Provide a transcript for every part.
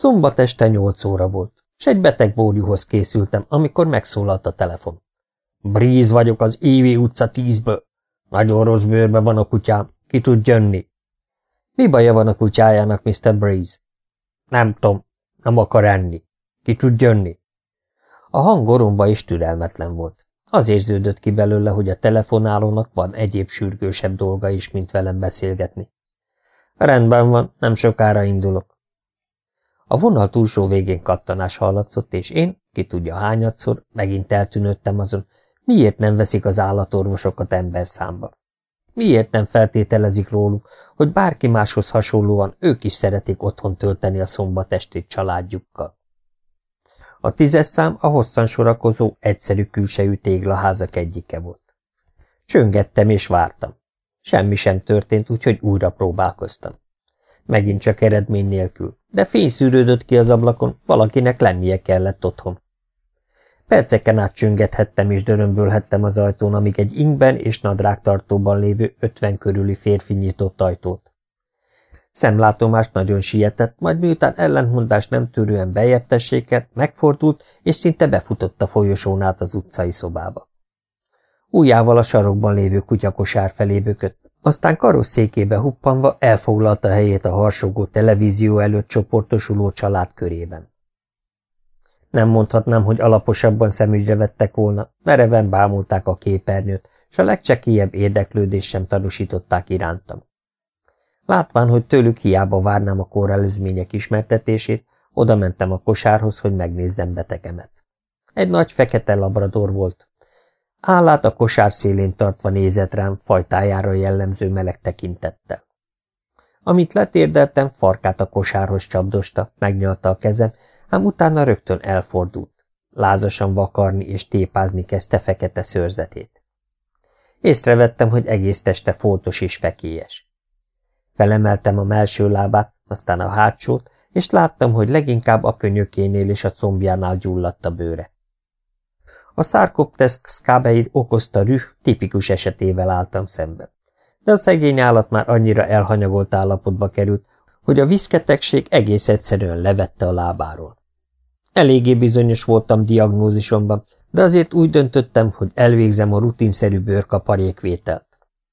Szombat este nyolc óra volt, s egy beteg bórjuhoz készültem, amikor megszólalt a telefon. Bríz vagyok az Évi utca tízből. Nagyon rossz bőrbe van a kutyám. Ki tud jönni? Mi baja van a kutyájának, Mr. Breeze? Nem tudom. Nem akar enni. Ki tud jönni? A hang oromba is türelmetlen volt. Az érződött ki belőle, hogy a telefonálónak van egyéb sürgősebb dolga is, mint velem beszélgetni. Rendben van, nem sokára indulok. A vonal túlsó végén kattanás hallatszott, és én, ki tudja hányadszor, megint eltűnődtem azon, miért nem veszik az állatorvosokat ember számba. Miért nem feltételezik róluk, hogy bárki máshoz hasonlóan ők is szeretik otthon tölteni a szombatestét családjukkal? A tízes szám a hosszan sorakozó, egyszerű külsejű téglaházak egyike volt. Csöngettem és vártam. Semmi sem történt, úgyhogy újra próbálkoztam. Megint csak eredmény nélkül, de fény szűrődött ki az ablakon, valakinek lennie kellett otthon. Perceken át csöngethettem és dörömbölhettem az ajtón, amíg egy ingben és nadrágtartóban lévő ötven körüli férfi nyitott ajtót. Szemlátomást nagyon sietett, majd miután ellentmondás nem tűrően bejebb megfordult, és szinte befutott a folyosón át az utcai szobába. Újjával a sarokban lévő kutyakosár felé bökött, aztán karosszékébe huppanva elfoglalta helyét a harsogó televízió előtt csoportosuló család körében. Nem mondhatnám, hogy alaposabban szemügyre vettek volna, mereven bámulták a képernyőt, s a legcsekélyebb érdeklődés sem tanúsították irántam. Látván, hogy tőlük hiába várnám a kórelőzmények ismertetését, oda mentem a kosárhoz, hogy megnézzem betegemet. Egy nagy fekete labrador volt. Állát a kosár szélén tartva nézett rám fajtájára jellemző meleg tekintettel. Amit letérdeltem, farkát a kosárhoz csapdosta, megnyalta a kezem, ám utána rögtön elfordult. Lázasan vakarni és tépázni kezdte fekete szőrzetét. Észrevettem, hogy egész teste foltos és fekélyes. Felemeltem a melső lábát, aztán a hátsót, és láttam, hogy leginkább a könyökénél és a combjánál gyulladt a bőre. A szárkopteszk szkábeit okozta rüh tipikus esetével álltam szemben. De a szegény állat már annyira elhanyagolt állapotba került, hogy a viszketegség egész egyszerűen levette a lábáról. Eléggé bizonyos voltam diagnózisomban, de azért úgy döntöttem, hogy elvégzem a rutinszerű bőrkaparékvételt.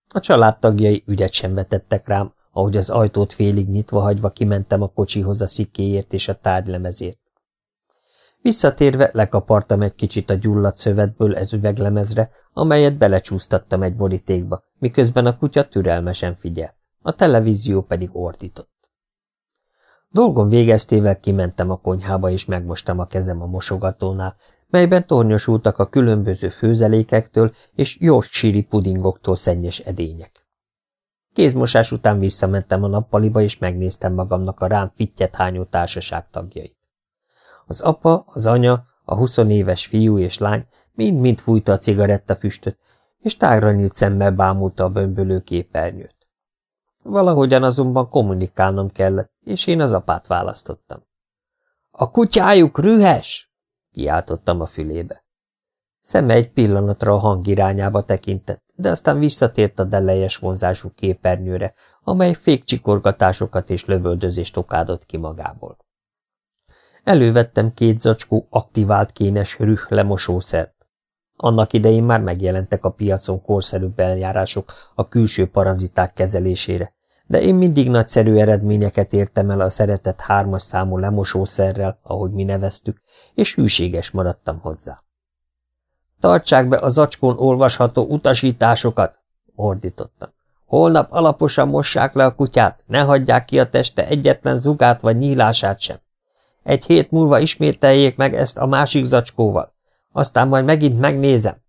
A családtagjai ügyet sem vetettek rám, ahogy az ajtót félig nyitva hagyva kimentem a kocsihoz a szikéért és a tárgylemezért. Visszatérve lekapartam egy kicsit a gyulladt szövetből ez üveglemezre, amelyet belecsúsztattam egy borítékba, miközben a kutya türelmesen figyelt. A televízió pedig ordított. Dolgom végeztével kimentem a konyhába, és megmostam a kezem a mosogatónál, melyben tornyosultak a különböző főzelékektől és Yorkshire pudingoktól szennyes edények. Kézmosás után visszamentem a nappaliba, és megnéztem magamnak a rám fittyet hányó társaság tagjait. Az apa, az anya, a huszonéves fiú és lány mind-mind fújta a cigarettafüstöt, és tágra nyílt szemmel bámulta a bömbölő képernyőt. Valahogyan azonban kommunikálnom kellett, és én az apát választottam. – A kutyájuk rühes! – kiáltottam a fülébe. Szeme egy pillanatra a hang irányába tekintett, de aztán visszatért a delejes vonzású képernyőre, amely fékcsikorgatásokat és lövöldözést okádott ki magából. Elővettem két zacskó aktivált kénes rüh lemosószert. Annak idején már megjelentek a piacon korszerűbb eljárások a külső paraziták kezelésére, de én mindig nagyszerű eredményeket értem el a szeretett hármas számú lemosószerrel, ahogy mi neveztük, és hűséges maradtam hozzá. Tartsák be az acskón olvasható utasításokat, ordítottam. Holnap alaposan mossák le a kutyát, ne hagyják ki a teste egyetlen zugát vagy nyílását sem. Egy hét múlva ismételjék meg ezt a másik zacskóval, aztán majd megint megnézem.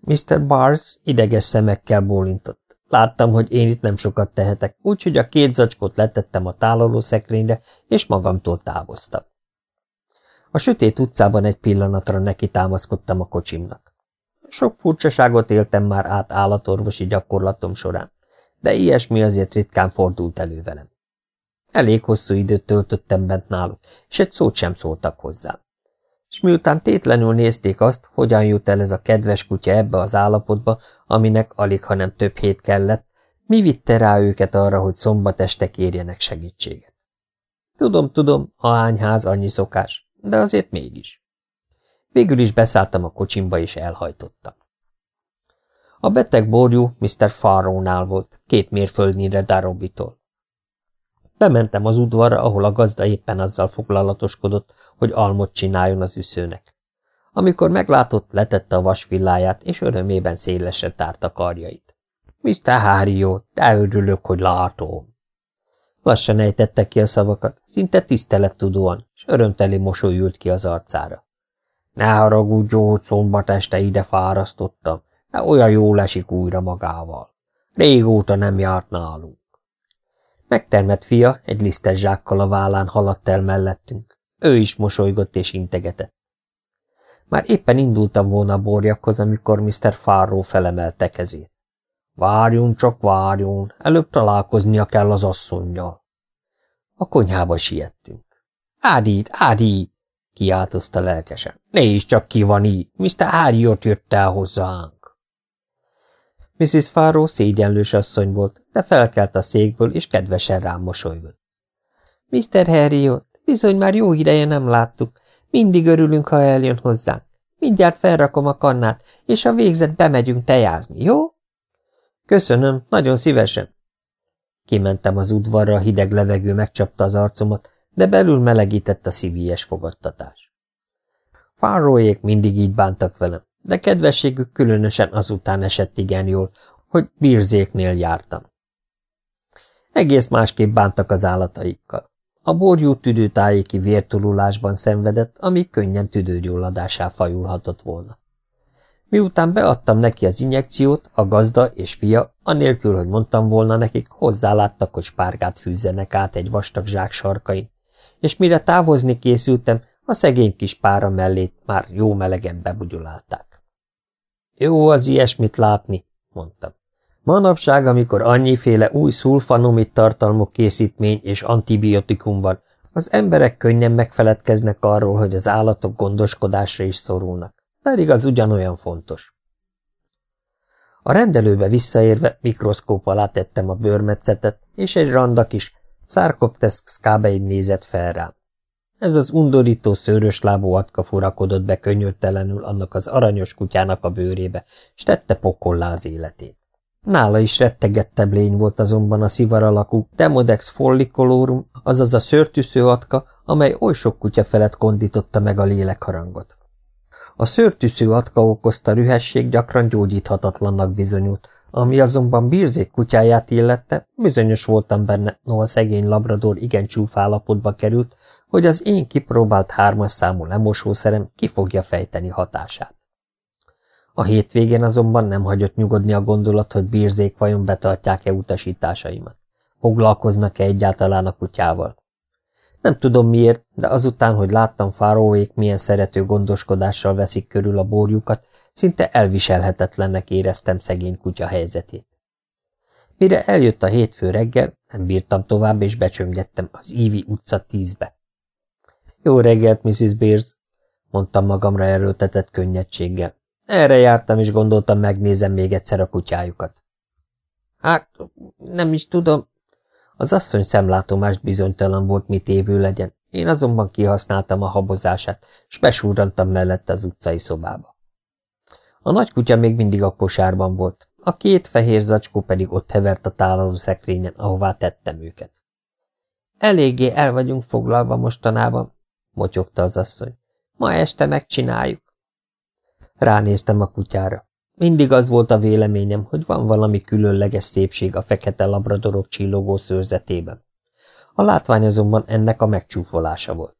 Mr. Bars ideges szemekkel bólintott. Láttam, hogy én itt nem sokat tehetek, úgyhogy a két zacskót letettem a tálaló szekrényre, és magamtól távoztam. A sötét utcában egy pillanatra neki támaszkodtam a kocsimnak. Sok furcsaságot éltem már át állatorvosi gyakorlatom során, de ilyesmi azért ritkán fordult elő velem. Elég hosszú időt töltöttem bent náluk, és egy szót sem szóltak hozzám. És miután tétlenül nézték azt, hogyan jut el ez a kedves kutya ebbe az állapotba, aminek alig, ha nem több hét kellett, mi vitte rá őket arra, hogy szombat este kérjenek segítséget. Tudom, tudom, ház annyi szokás, de azért mégis. Végül is beszálltam a kocsimba, és elhajtottam. A beteg borjú Mr. Farrownál volt, két mérföldnyire Darobitól. Bementem az udvarra, ahol a gazda éppen azzal foglalatoskodott, hogy almot csináljon az üszőnek. Amikor meglátott, letette a vasvilláját, és örömében szélesre tárta karjait. Mr. Harrió, te örülök, hogy látom. Lassan ejtette ki a szavakat, szinte tisztelettudóan, és örömteli mosoly ült ki az arcára. Ne haragudjon, hogy szombat este ide fárasztottam, de olyan jól esik újra magával. Régóta nem járt nálunk. Megtermett fia egy lisztes zsákkal a vállán haladt el mellettünk. Ő is mosolygott és integetett. Már éppen indultam volna a borjakhoz, amikor Mr. Farrow felemelte kezét. Várjon csak, várjon, előbb találkoznia kell az asszonynal. A konyhába siettünk. Ádít, Ádít! kiáltozta lelkesen. Nézd csak ki van így, Mr. Harriot jött el hozzánk. Mrs. Farrow szégyenlős asszony volt, de felkelt a székből, és kedvesen rám mosolygott. Mr. Harriot, bizony már jó ideje nem láttuk, mindig örülünk, ha eljön hozzánk. Mindjárt felrakom a kannát, és a végzet bemegyünk tejázni, jó? Köszönöm, nagyon szívesen. Kimentem az udvarra, a hideg levegő megcsapta az arcomat, de belül melegített a szívies fogadtatás. Fáróék mindig így bántak velem, de kedvességük különösen azután esett igen jól, hogy birzéknél jártam. Egész másképp bántak az állataikkal. A borjú tüdőtájéki vértululásban szenvedett, ami könnyen tüdőgyulladásá fajulhatott volna. Miután beadtam neki az injekciót, a gazda és fia, anélkül, hogy mondtam volna nekik, hozzáláttak, hogy spárgát fűzzenek át egy vastag zsák sarkain, és mire távozni készültem, a szegény kis pára mellét már jó melegen bebugyolálták. Jó az ilyesmit látni, mondtam. Manapság, amikor annyiféle új szulfanomit tartalmú készítmény és antibiotikum van, az emberek könnyen megfeledkeznek arról, hogy az állatok gondoskodásra is szorulnak. Pedig az ugyanolyan fontos. A rendelőbe visszaérve mikroszkóp alá tettem a bőrmetszetet, és egy randa kis Szárkoptesz szkábeid nézett fel rám. Ez az undorító szőrös lábú atka furakodott be könyörtelenül annak az aranyos kutyának a bőrébe, és tette pokollá az életét. Nála is rettegettebb lény volt azonban a szivar alakú Demodex follicolorum, azaz a szőrtűsző atka, amely oly sok kutya felett kondította meg a lélekharangot. A szőrtűsző atka okozta rühesség gyakran gyógyíthatatlannak bizonyult, ami azonban Birzék kutyáját illette, bizonyos voltam benne, noha szegény labrador igen csúfállapotba került, hogy az én kipróbált hármas számú lemosószerem ki fogja fejteni hatását. A hétvégén azonban nem hagyott nyugodni a gondolat, hogy Birzék vajon betartják-e utasításaimat. Foglalkoznak-e egyáltalán a kutyával? Nem tudom miért, de azután, hogy láttam Fáróék milyen szerető gondoskodással veszik körül a borjukat, szinte elviselhetetlennek éreztem szegény kutya helyzetét. Mire eljött a hétfő reggel, nem bírtam tovább, és becsöngettem az Ívi utca tízbe. Jó reggelt, Mrs. Beers, mondtam magamra erőltetett könnyedséggel. Erre jártam, és gondoltam, megnézem még egyszer a kutyájukat. Hát, nem is tudom, az asszony szemlátomást bizonytalan volt, mit évő legyen, én azonban kihasználtam a habozását, s besúrantam mellette az utcai szobába. A nagy kutya még mindig a kosárban volt, a két fehér zacskó pedig ott hevert a tálaló szekrényen, ahová tettem őket. Eléggé el vagyunk foglalva mostanában, motyogta az asszony. Ma este megcsináljuk. Ránéztem a kutyára. Mindig az volt a véleményem, hogy van valami különleges szépség a fekete labradorok csillogó szőrzetében. A látvány azonban ennek a megcsúfolása volt.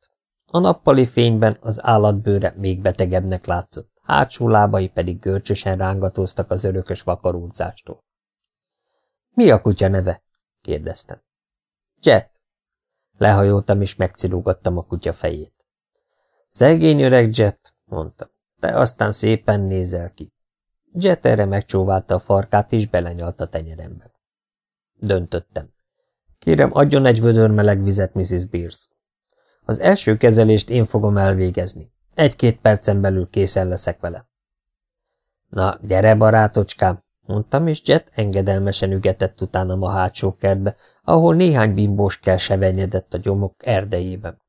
A nappali fényben az állatbőre még betegebbnek látszott, hátsó lábai pedig görcsösen rángatóztak az örökös vakarúzástól. – Mi a kutya neve? – kérdeztem. – Jet. Lehajoltam és megcilugattam a kutya fejét. – Szegény öreg Jet – mondtam. – Te aztán szépen nézel ki. Jet erre megcsóválta a farkát, és belenyalt a tenyerembe. Döntöttem. Kérem, adjon egy vödör meleg vizet, Mrs. Beers. Az első kezelést én fogom elvégezni. Egy-két percen belül készen leszek vele. Na, gyere, barátocskám, mondtam, és Jet engedelmesen ügetett utánam a hátsó kertbe, ahol néhány bimbós kell sevenyedett a gyomok erdejében.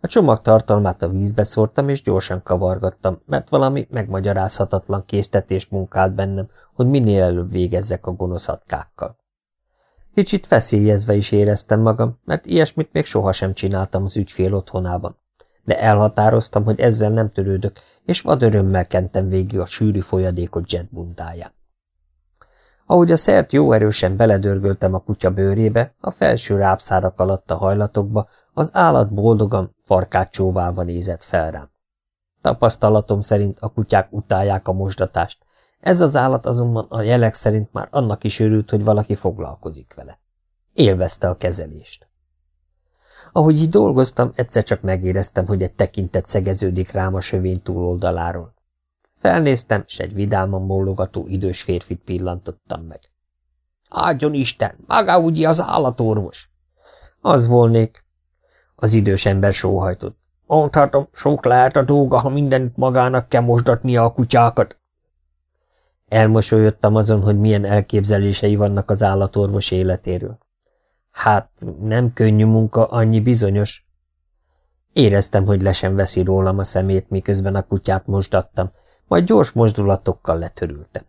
A csomag tartalmát a vízbe szórtam, és gyorsan kavargattam, mert valami megmagyarázhatatlan késztetés munkált bennem, hogy minél előbb végezzek a gonoszatkákkal. Kicsit feszélyezve is éreztem magam, mert ilyesmit még sohasem csináltam az ügyfél otthonában. De elhatároztam, hogy ezzel nem törődök, és vad örömmel kentem végig a sűrű folyadékot Jet bundáján. Ahogy a szert jó erősen beledörgöltem a kutya bőrébe, a felső rábszárak alatt a hajlatokba, az állat boldogan, farkát csóválva nézett fel rám. Tapasztalatom szerint a kutyák utálják a mosdatást, ez az állat azonban a jelek szerint már annak is örült, hogy valaki foglalkozik vele. Élvezte a kezelést. Ahogy így dolgoztam, egyszer csak megéreztem, hogy egy tekintet szegeződik rám a sövény túloldaláról. Felnéztem, s egy vidáman bólogató idős férfit pillantottam meg. Áldjon Isten, maga ugye az állatorvos? Az volnék. Az idős ember sóhajtott. Mondhatom, sok lehet a dolga, ha mindenütt magának kell mosdatnia a kutyákat. Elmosolyodtam azon, hogy milyen elképzelései vannak az állatorvos életéről. Hát, nem könnyű munka, annyi bizonyos. Éreztem, hogy le sem veszi rólam a szemét, miközben a kutyát mosdattam, majd gyors mozdulatokkal letörültem.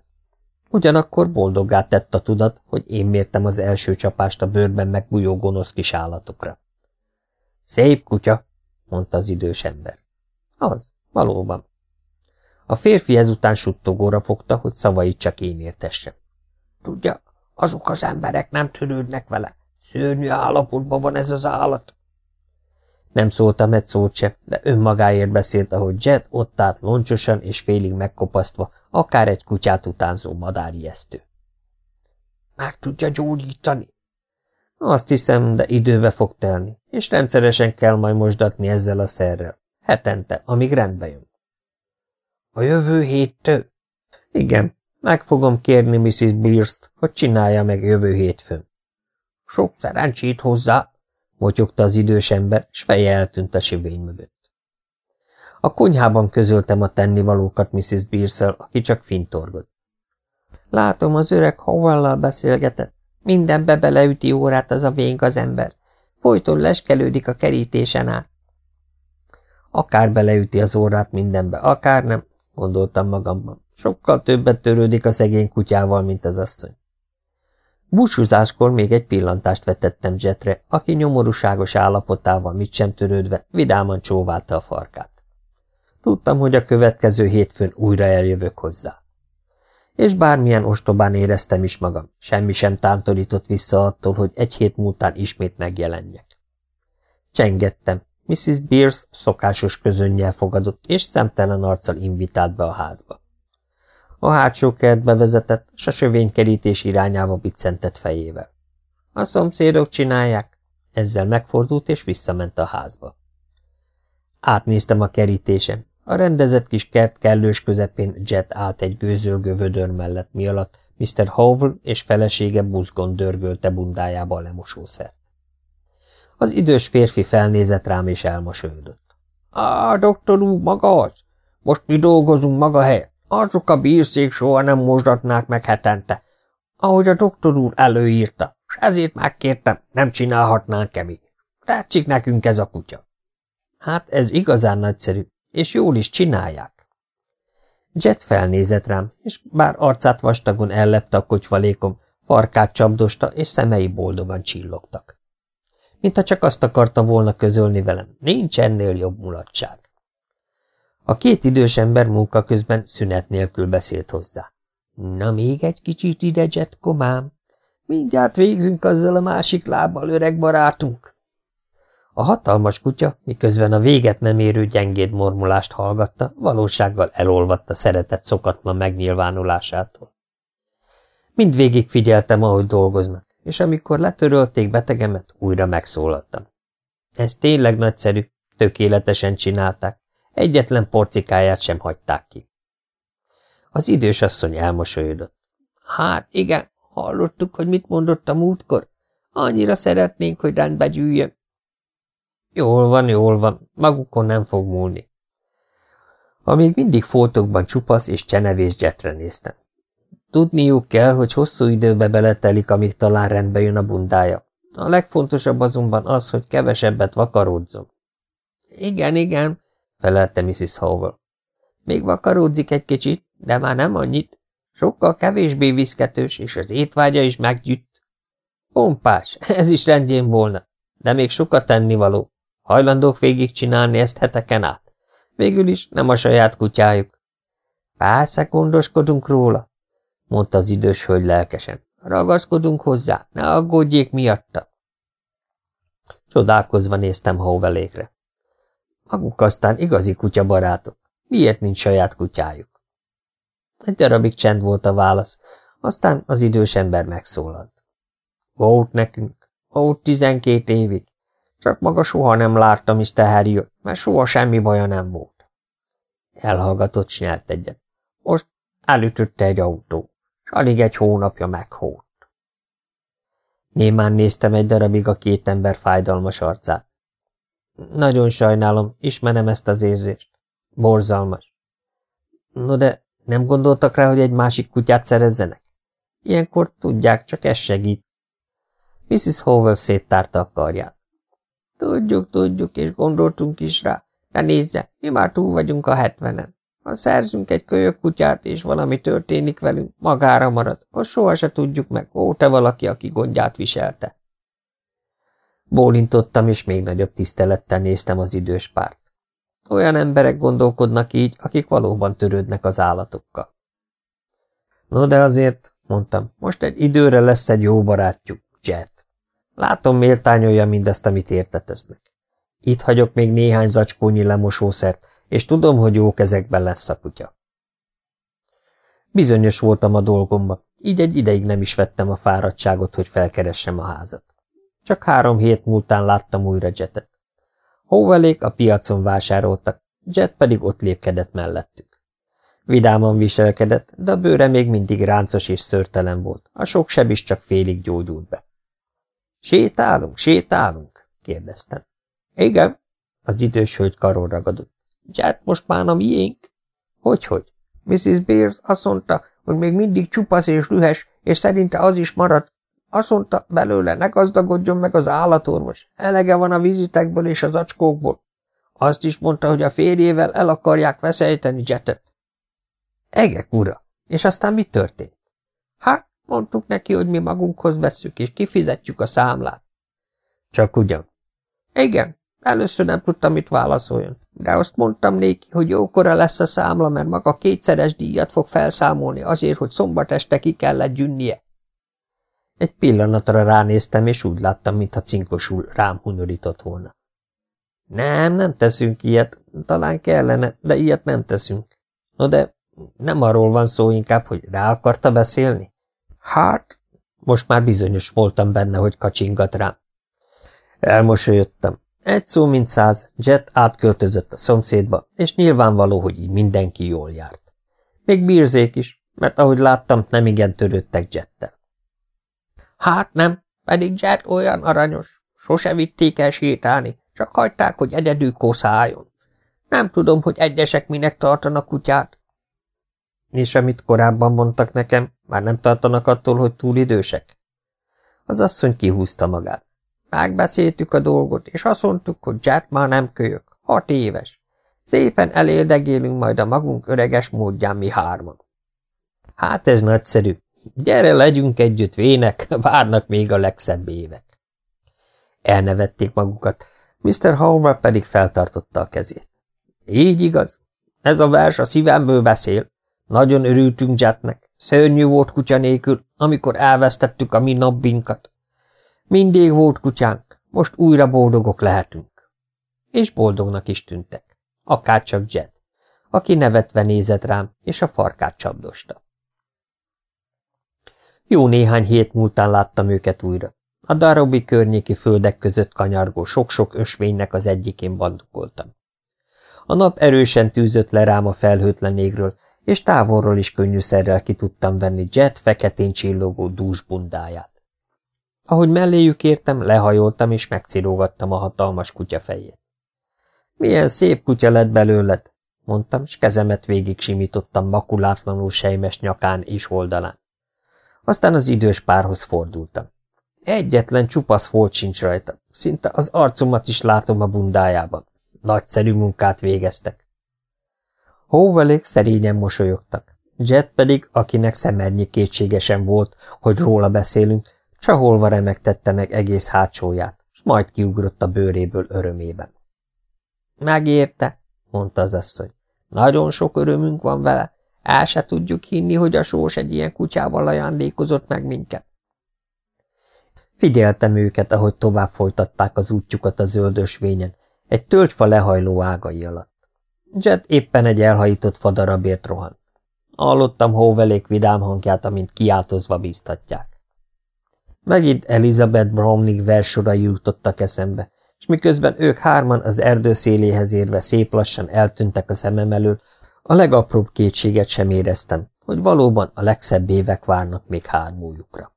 Ugyanakkor boldoggá tett a tudat, hogy én mértem az első csapást a bőrben megbújó gonosz kis állatokra. Szép kutya, mondta az idős ember. Az, valóban. A férfi ezután suttogóra fogta, hogy szavait csak én értessem. Tudja, azok az emberek nem törődnek vele. Szörnyű állapotban van ez az állat. Nem szóltam egy szót se, de önmagáért beszélt, ahogy Jet ott állt loncsosan és félig megkopasztva, akár egy kutyát utánzó madárijesztő. Meg tudja gyógyítani? Azt hiszem, de időbe fog telni, és rendszeresen kell majd mosdatni ezzel a szerrel. Hetente, amíg rendbe jön. A jövő héttől? Igen, meg fogom kérni Mrs. Beers-t, hogy csinálja meg jövő hétfőn. Sok szerencsét hozzá, motyogta az idős ember, s feje eltűnt a sivény mögött. A konyhában közöltem a tennivalókat Mrs. beers aki csak fintorgott. Látom, az öreg Howell-lal beszélgetett. Mindenbe beleüti órát az a vénk az ember. Folyton leskelődik a kerítésen át. Akár beleüti az órát mindenbe, akár nem, gondoltam magamban. Sokkal többet törődik a szegény kutyával, mint az asszony. Búcsúzáskor még egy pillantást vetettem Jetre, aki nyomorúságos állapotával mit sem törődve, vidáman csóválta a farkát. Tudtam, hogy a következő hétfőn újra eljövök hozzá. És bármilyen ostobán éreztem is magam, semmi sem tántorított vissza attól, hogy egy hét múltán ismét megjelenjek. Csengettem, Mrs. Beers szokásos közönnyel fogadott, és szemtelen arccal invitált be a házba. A hátsó kertbe vezetett, s a sövénykerítés irányába biccentett fejével. A szomszédok csinálják. Ezzel megfordult, és visszament a házba. Átnéztem a kerítésen. A rendezett kis kert kellős közepén Jet állt egy gőzölgő vödör mellett, mi alatt Mr. Howell és felesége buzgon dörgölte bundájába a lemosószert. Az idős férfi felnézett rám és elmosolyodott. – Á, doktor úr, maga az? Most mi dolgozunk maga helyet? Azok a bírszék soha nem mosdatnák meg hetente, ahogy a doktor úr előírta, és ezért megkértem, nem csinálhatnánk-e mi. Tetszik nekünk ez a kutya. Hát ez igazán nagyszerű, és jól is csinálják. Jet felnézett rám, és bár arcát vastagon ellepte a kocsvalékom, farkát csapdosta, és szemei boldogan csillogtak mintha csak azt akarta volna közölni velem. Nincs ennél jobb mulatság. A két idős ember munka közben szünet nélkül beszélt hozzá. Na még egy kicsit ide, Jet, komám. Mindjárt végzünk azzal a másik lábbal, öreg barátunk. A hatalmas kutya, miközben a véget nem érő gyengéd mormulást hallgatta, valósággal elolvadt a szeretet szokatlan megnyilvánulásától. Mindvégig figyeltem, ahogy dolgoznak és amikor letörölték betegemet, újra megszólaltam. Ez tényleg nagyszerű, tökéletesen csinálták, egyetlen porcikáját sem hagyták ki. Az idős asszony elmosolyodott. Hát igen, hallottuk, hogy mit mondott a múltkor. Annyira szeretnénk, hogy rendbe gyűjjön. Jól van, jól van, magukon nem fog múlni. Amíg mindig foltokban csupasz és csenevés jetre néztem. Tudniuk kell, hogy hosszú időbe beletelik, amíg talán rendbe jön a bundája. A legfontosabb azonban az, hogy kevesebbet vakaródzom. Igen, igen, felelte Mrs. Howell. Még vakaródzik egy kicsit, de már nem annyit. Sokkal kevésbé viszketős, és az étvágya is meggyütt. Pompás, ez is rendjén volna, de még sokat tennivaló. Hajlandók végigcsinálni ezt heteken át. Végül is nem a saját kutyájuk. Persze gondoskodunk róla, mondta az idős hölgy lelkesen. Ragaszkodunk hozzá, ne aggódjék miatta. Csodálkozva néztem Hóvelékre. Maguk aztán igazi kutyabarátok. Miért nincs saját kutyájuk? Egy darabig csend volt a válasz, aztán az idős ember megszólalt. Volt nekünk, volt tizenkét évig. Csak maga soha nem látta Mr. Harry, mert soha semmi baja nem volt. Elhallgatott, s nyelt egyet. Most elütötte egy autó, s alig egy hónapja meghólt. Némán néztem egy darabig a két ember fájdalmas arcát. Nagyon sajnálom, ismerem ezt az érzést. Borzalmas. No de nem gondoltak rá, hogy egy másik kutyát szerezzenek? Ilyenkor tudják, csak ez segít. Mrs. Howell széttárta a karját. Tudjuk, tudjuk, és gondoltunk is rá. De nézze, mi már túl vagyunk a hetvenen. Ha szerzünk egy kölyök kutyát, és valami történik velünk, magára marad, azt soha se tudjuk meg, volt-e valaki, aki gondját viselte. Bólintottam, és még nagyobb tisztelettel néztem az idős párt. Olyan emberek gondolkodnak így, akik valóban törődnek az állatokkal. No de azért, mondtam, most egy időre lesz egy jó barátjuk, Jet. Látom, méltányolja mindezt, amit értetesznek. Itt hagyok még néhány zacskónyi lemosószert, és tudom, hogy jó kezekben lesz a kutya. Bizonyos voltam a dolgomba, így egy ideig nem is vettem a fáradtságot, hogy felkeressem a házat. Csak három hét múltán láttam újra Jetet. Hóvelék a piacon vásároltak, Jet pedig ott lépkedett mellettük. Vidáman viselkedett, de a bőre még mindig ráncos és szörtelen volt, a sok seb is csak félig gyógyult be. Sétálunk, sétálunk? kérdeztem. Igen, az idős hölgy karon ragadott. Jet most már a miénk? Hogyhogy? Mrs. Beers azt mondta, hogy még mindig csupasz és lühes, és szerinte az is marad. Azt mondta, belőle ne gazdagodjon meg az állatorvos. Elege van a vizitekből és az acskókból. Azt is mondta, hogy a férjével el akarják veszejteni Jetet. Egek, ura! És aztán mi történt? Hát, mondtuk neki, hogy mi magunkhoz vesszük, és kifizetjük a számlát. Csak ugyan. Igen, először nem tudtam, mit válaszoljon, de azt mondtam néki, hogy jókora lesz a számla, mert maga kétszeres díjat fog felszámolni azért, hogy szombat este ki kellett gyűnnie. Egy pillanatra ránéztem, és úgy láttam, mintha cinkosul rám hunyorított volna. Nem, nem teszünk ilyet. Talán kellene, de ilyet nem teszünk. No de nem arról van szó inkább, hogy rá akarta beszélni? Hát, most már bizonyos voltam benne, hogy kacsingat rám. Elmosolyodtam. Egy szó mint száz, Jet átköltözött a szomszédba, és nyilvánvaló, hogy így mindenki jól járt. Még bírzék is, mert ahogy láttam, nem igen törődtek Jettel. Hát nem, pedig Jet olyan aranyos. Sose vitték el sétálni, csak hagyták, hogy egyedül koszáljon. Nem tudom, hogy egyesek minek tartanak kutyát. És amit korábban mondtak nekem, már nem tartanak attól, hogy túl idősek? Az asszony kihúzta magát. Megbeszéltük a dolgot, és azt mondtuk, hogy Jack már nem kölyök, hat éves. Szépen eléldegélünk majd a magunk öreges módján mi hárman. Hát ez nagyszerű. Gyere, legyünk együtt, vének, várnak még a legszebb évek. Elnevették magukat, Mr. Howard pedig feltartotta a kezét. Így igaz. Ez a vers a szívemből beszél. Nagyon örültünk Jetnek. Szörnyű volt kutya nélkül, amikor elvesztettük a mi nabbinkat. Mindig volt kutyánk, most újra boldogok lehetünk. És boldognak is tűntek. Akárcsak Jet, aki nevetve nézett rám, és a farkát csapdosta. Jó néhány hét múltán láttam őket újra. A darobi környéki földek között kanyargó sok-sok ösvénynek az egyikén bandukoltam. A nap erősen tűzött le rám a felhőtlen égről, és távolról is könnyűszerrel ki tudtam venni Jet feketén csillogó dús bundáját. Ahogy melléjük értem, lehajoltam és megcirógattam a hatalmas kutya fejét. Milyen szép kutya lett belőled, mondtam, s kezemet végig simítottam makulátlanul sejmes nyakán és oldalán. Aztán az idős párhoz fordultam. Egyetlen csupasz folt sincs rajta, szinte az arcomat is látom a bundájában. Nagyszerű munkát végeztek. Hóvelék szerényen mosolyogtak. Jet pedig, akinek szemernyi kétségesen volt, hogy róla beszélünk, csaholva remegtette meg egész hátsóját, s majd kiugrott a bőréből örömében. Megérte, mondta az asszony. Nagyon sok örömünk van vele. El se tudjuk hinni, hogy a sós egy ilyen kutyával ajándékozott meg minket. Figyeltem őket, ahogy tovább folytatták az útjukat a zöldösvényen, egy tölgyfa lehajló ágai alatt. Jet éppen egy elhajított fadarabért rohant. Hallottam hóvelék vidám hangját, amint kiáltozva bíztatják. Megint Elizabeth Browning versorai jutottak eszembe, és miközben ők hárman az erdő széléhez érve szép lassan eltűntek a szemem elől, a legapróbb kétséget sem éreztem, hogy valóban a legszebb évek várnak még hármójukra.